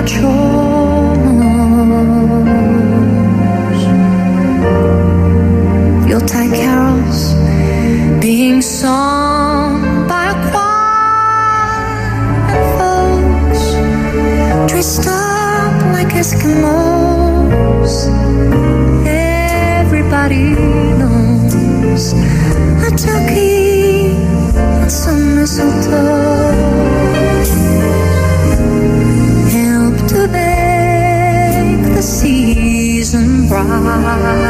our bright.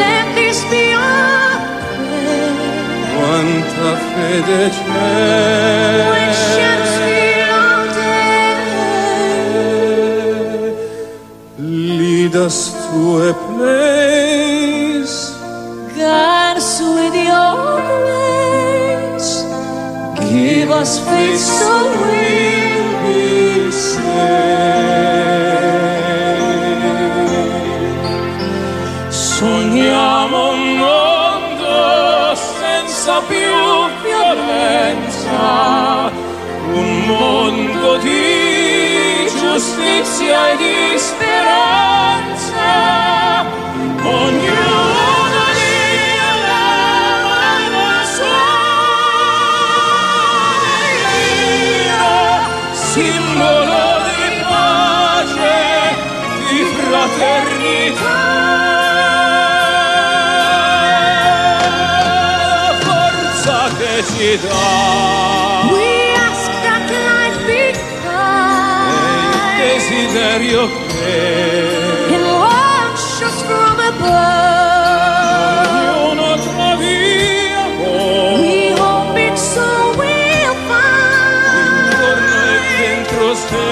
When ships c'è. Day, lead us to a place guide us with your grace. Give us faith. So we'll mia di speranza ognuno di alaba la sua simbolo di pace di fraternità. Forza che ci dà. Desiderio che and watch us from above. ognuno trovi amore We hope it's so we'll find intorno e dentro sé.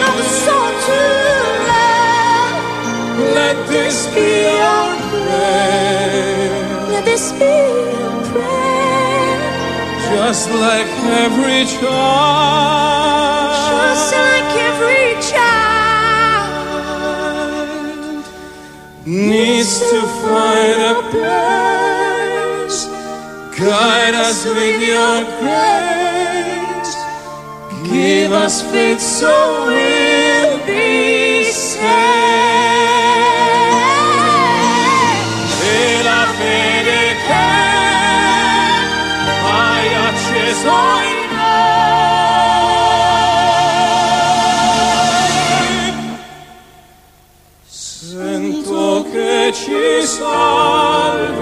love soul to love. Let this be our prayer, Let this be just like every child. just like every child needs to find a place. Guide us with your grace. Give us faith so we'll che ci salve.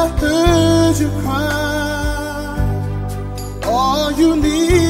I heard you cry. All you need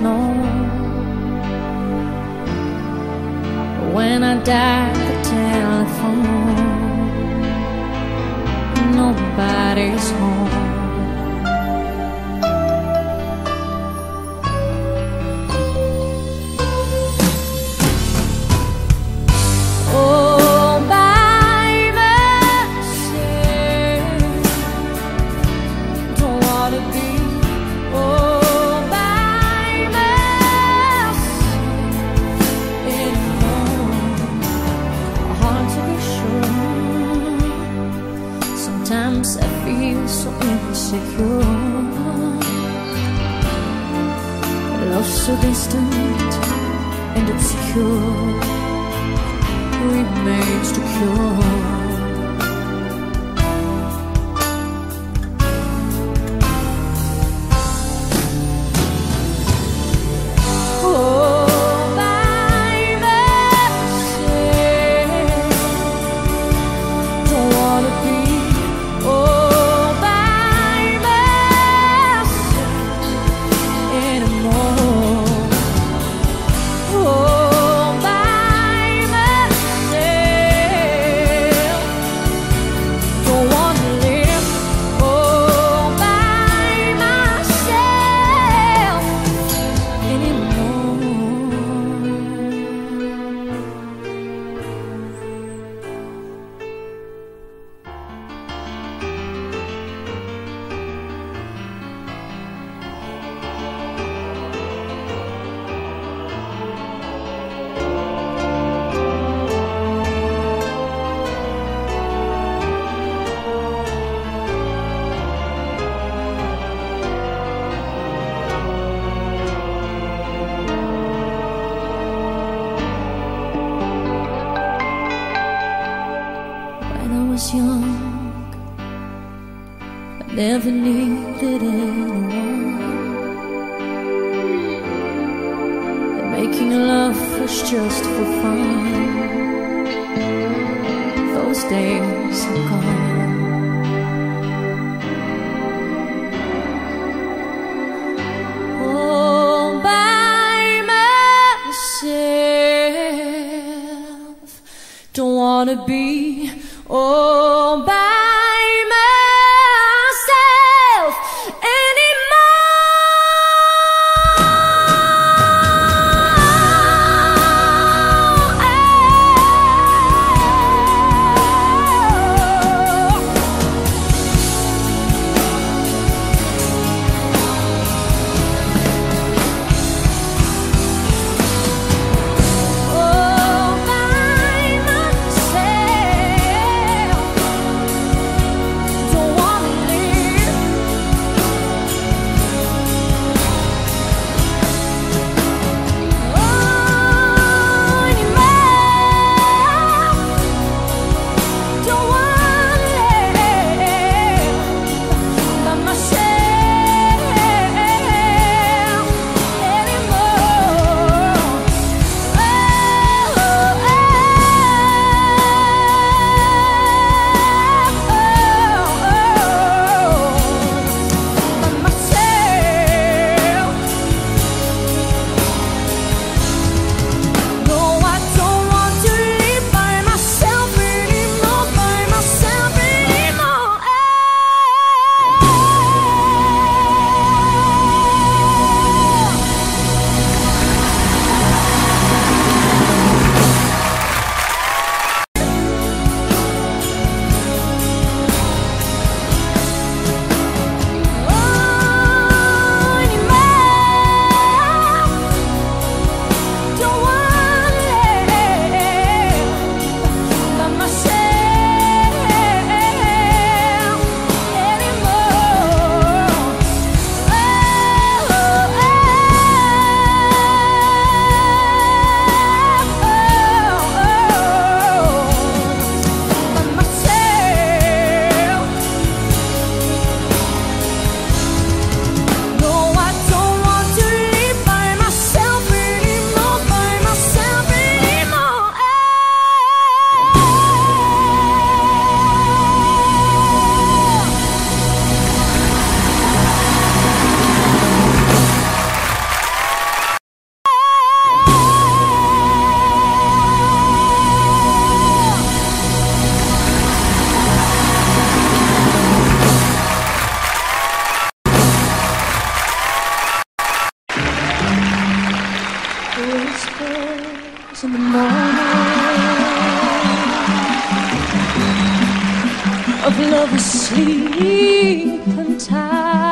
I've. When I died, the telephone, nobody's home. insecure. Love so distant and obscure remains to cure. Of love asleep and tight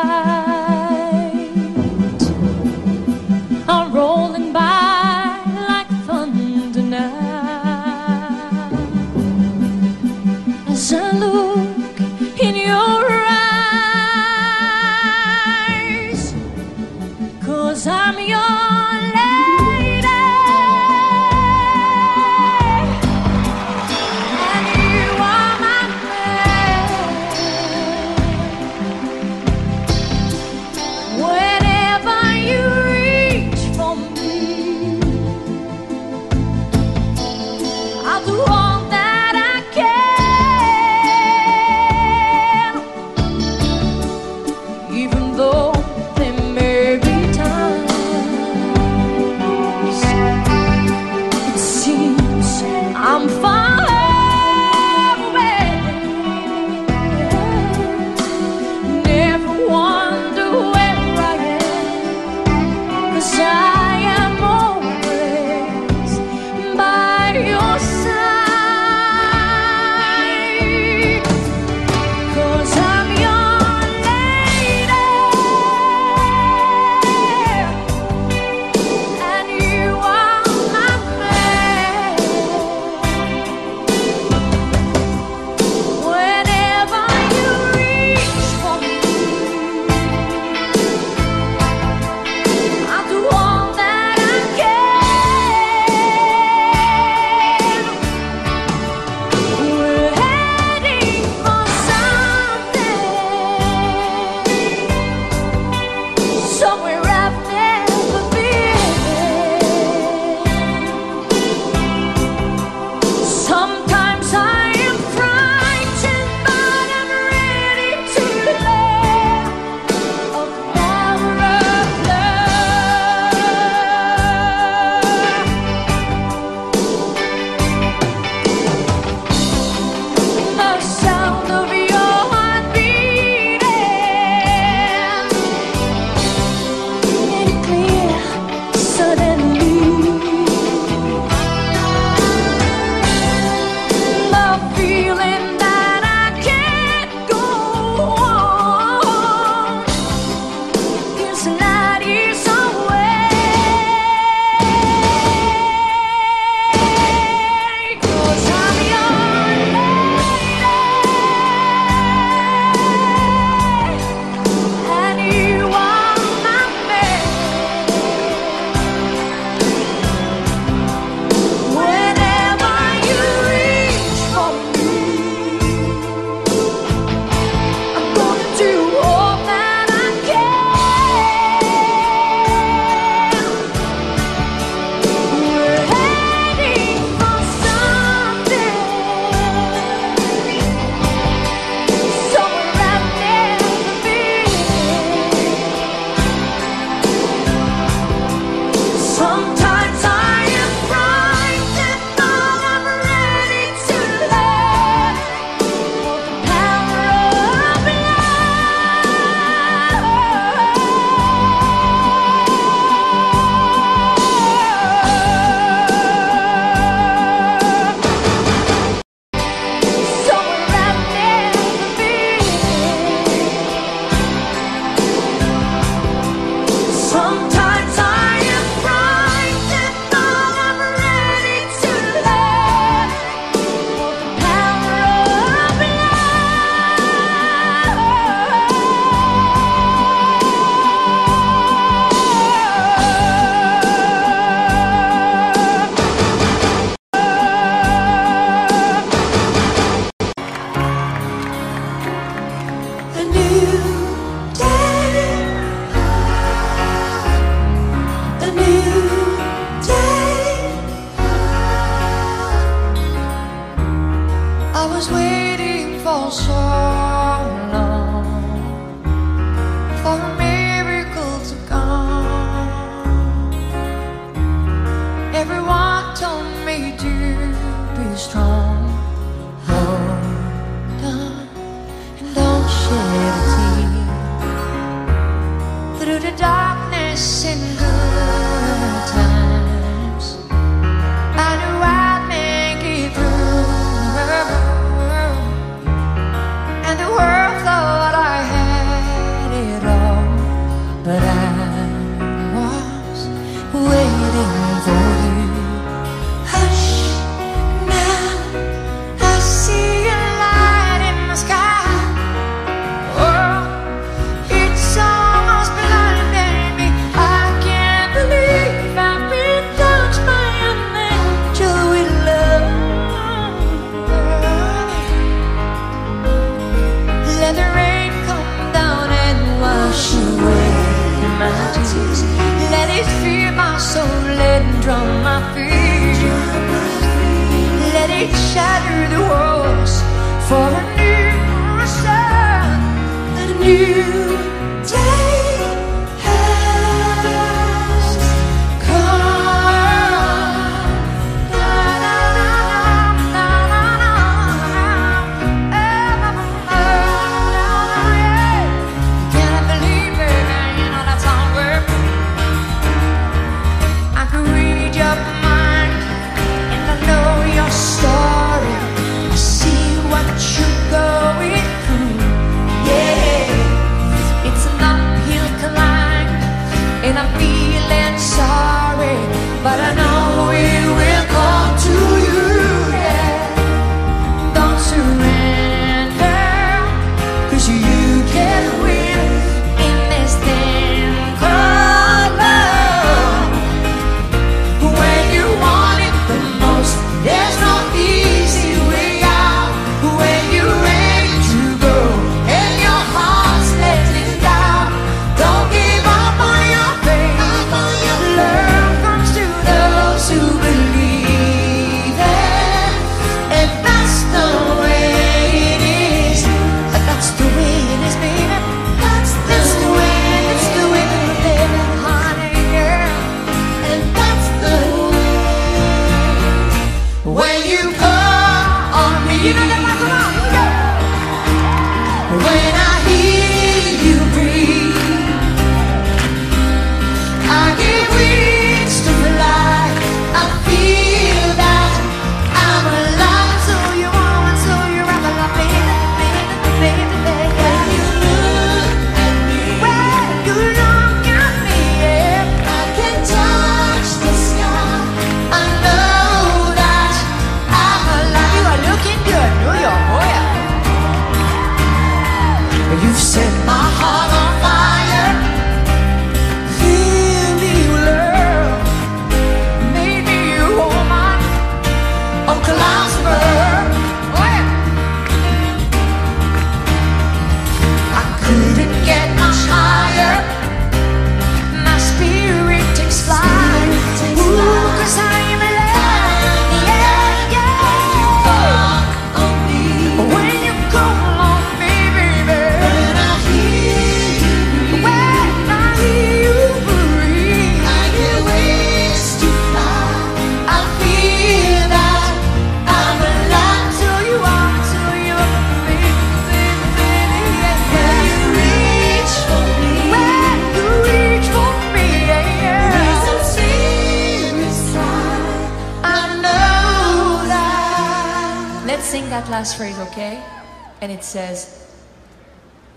and it says,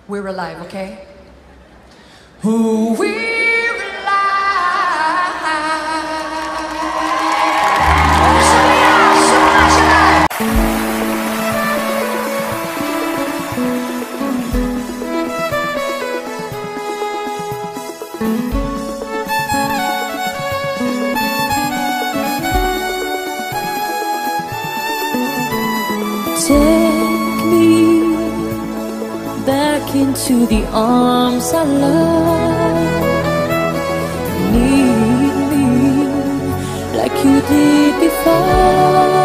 We're alive, okay? Who we to the arms I love. Need me like you did before.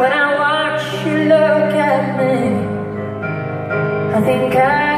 When I watch you look at me I think I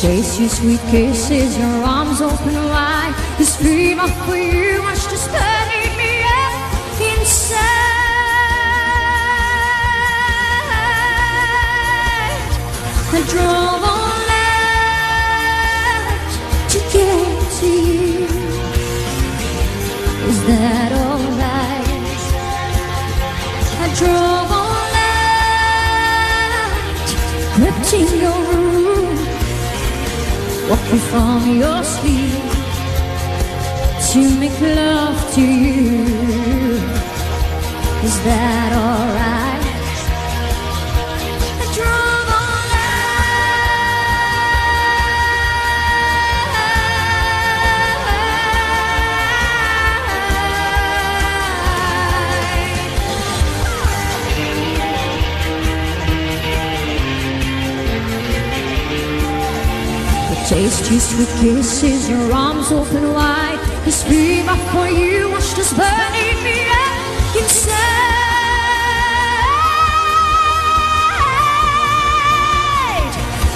Chase your sweet kisses, your arms open wide. This fever for you was just burning me up inside. I drove all night to get to you. Is that woke you from your sleep to make love to you. Is that alright? Just you with kisses, your arms open wide. This beam up for you, watch this burning me up inside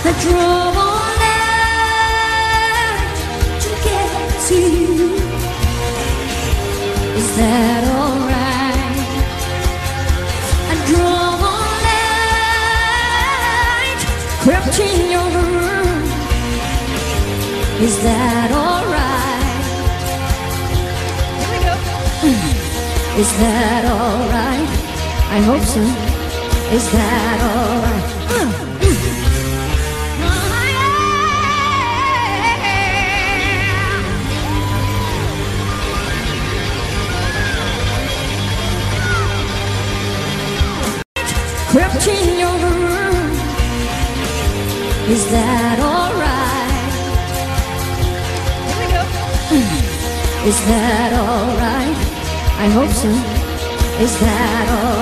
I drove Is that alright? Here we go. Is that alright? I hope so. Is that alright? Crept in your room. Is that Is that alright? I hope so. Is that alright?